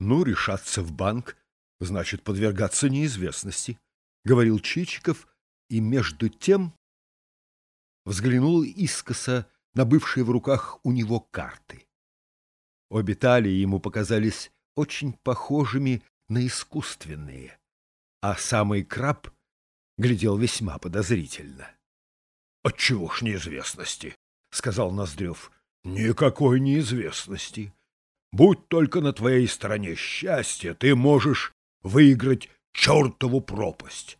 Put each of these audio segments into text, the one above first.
Ну, решаться в банк, значит, подвергаться неизвестности, — говорил Чичиков, и между тем взглянул искоса на бывшие в руках у него карты. Обе талии ему показались очень похожими на искусственные, а самый краб глядел весьма подозрительно. — Отчего ж неизвестности? — сказал Ноздрев. — Никакой неизвестности. Будь только на твоей стороне счастье, ты можешь выиграть чертову пропасть.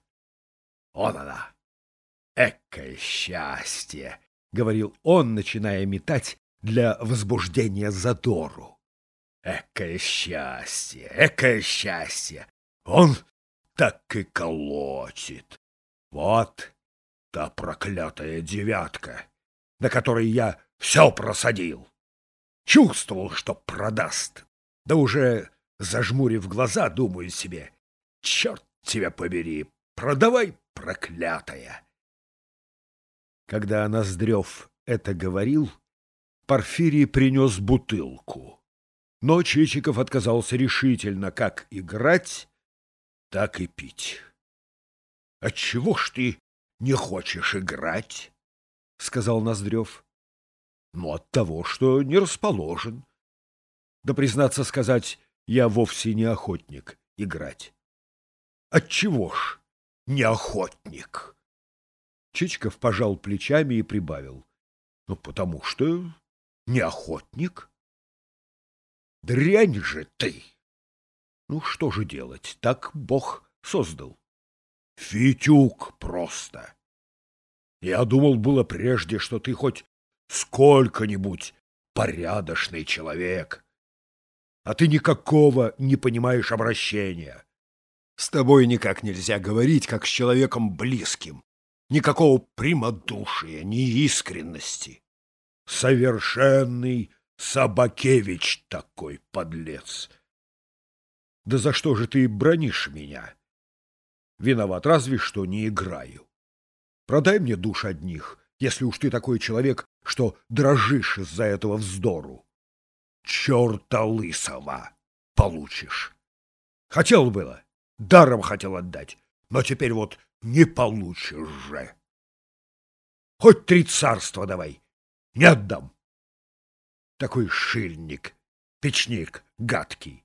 — Вот она! Экое счастье! — говорил он, начиная метать для возбуждения задору. Экое счастье! Экое счастье! Он так и колотит. Вот та проклятая девятка, на которой я все просадил. Чувствовал, что продаст. Да уже, зажмурив глаза, думаю себе, черт тебя побери, продавай, проклятая. Когда Ноздрев это говорил, Порфирий принес бутылку. Но Чичиков отказался решительно как играть, так и пить. — Отчего ж ты не хочешь играть? — сказал Ноздрев. — Ну, от того, что не расположен. Да, признаться сказать, я вовсе не охотник играть. — Отчего ж не охотник? Чичиков пожал плечами и прибавил. — Ну, потому что не охотник. — Дрянь же ты! Ну, что же делать? Так Бог создал. Фитюк просто. Я думал было прежде, что ты хоть сколько-нибудь порядочный человек. А ты никакого не понимаешь обращения. С тобой никак нельзя говорить, как с человеком близким. Никакого прямодушия, ни искренности. Совершенный Собакевич такой подлец. Да за что же ты бронишь меня? Виноват разве что не играю. Продай мне душ одних, если уж ты такой человек, что дрожишь из-за этого вздору. Черта лысого получишь. Хотел было, даром хотел отдать, но теперь вот не получишь же. Хоть три царства давай, не отдам. Такой шильник, печник, гадкий.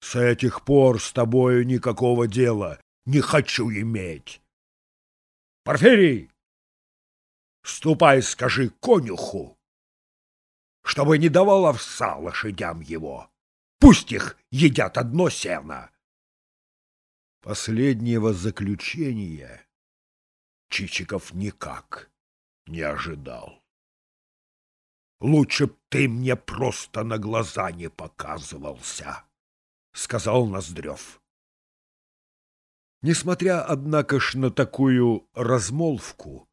С этих пор с тобою никакого дела не хочу иметь. Порфирий, ступай, скажи конюху, чтобы не давал овса лошадям его. Пусть их едят одно сено. Последнего заключения Чичиков никак не ожидал. Лучше б ты мне просто на глаза не показывался, — сказал Ноздрев. Несмотря, однако ж, на такую размолвку,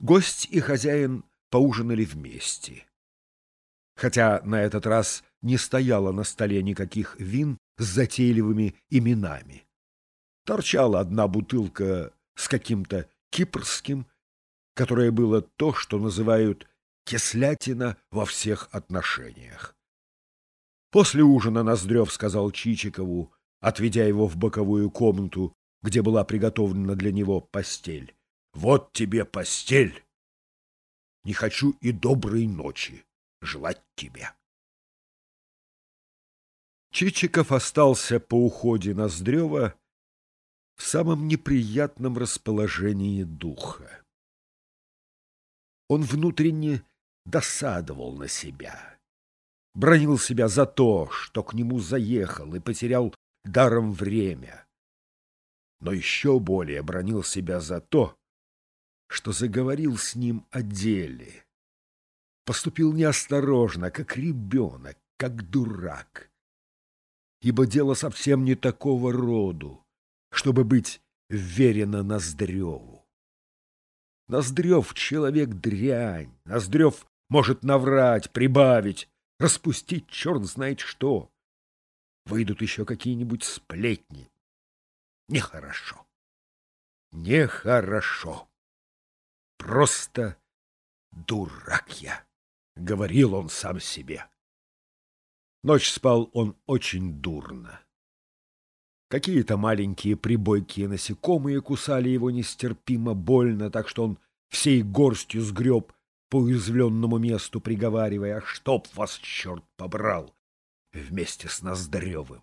гость и хозяин поужинали вместе. Хотя на этот раз не стояло на столе никаких вин с затейливыми именами. Торчала одна бутылка с каким-то кипрским, которое было то, что называют кислятина во всех отношениях. После ужина Ноздрев сказал Чичикову, отведя его в боковую комнату, где была приготовлена для него постель. «Вот тебе постель! Не хочу и доброй ночи желать тебе!» Чичиков остался по уходе Ноздрева в самом неприятном расположении духа. Он внутренне досадовал на себя, бронил себя за то, что к нему заехал и потерял даром время. Но еще более бронил себя за то, что заговорил с ним о деле. Поступил неосторожно, как ребенок, как дурак. Ибо дело совсем не такого роду, чтобы быть верено Ноздреву. Ноздрев — человек дрянь, Ноздрев может наврать, прибавить, распустить черт знает что. Выйдут еще какие-нибудь сплетни. Нехорошо. Нехорошо. Просто дурак я, — говорил он сам себе. Ночь спал он очень дурно. Какие-то маленькие прибойкие насекомые кусали его нестерпимо больно, так что он всей горстью сгреб по уязвленному месту, приговаривая, «Чтоб вас черт побрал!» вместе с Ноздревым.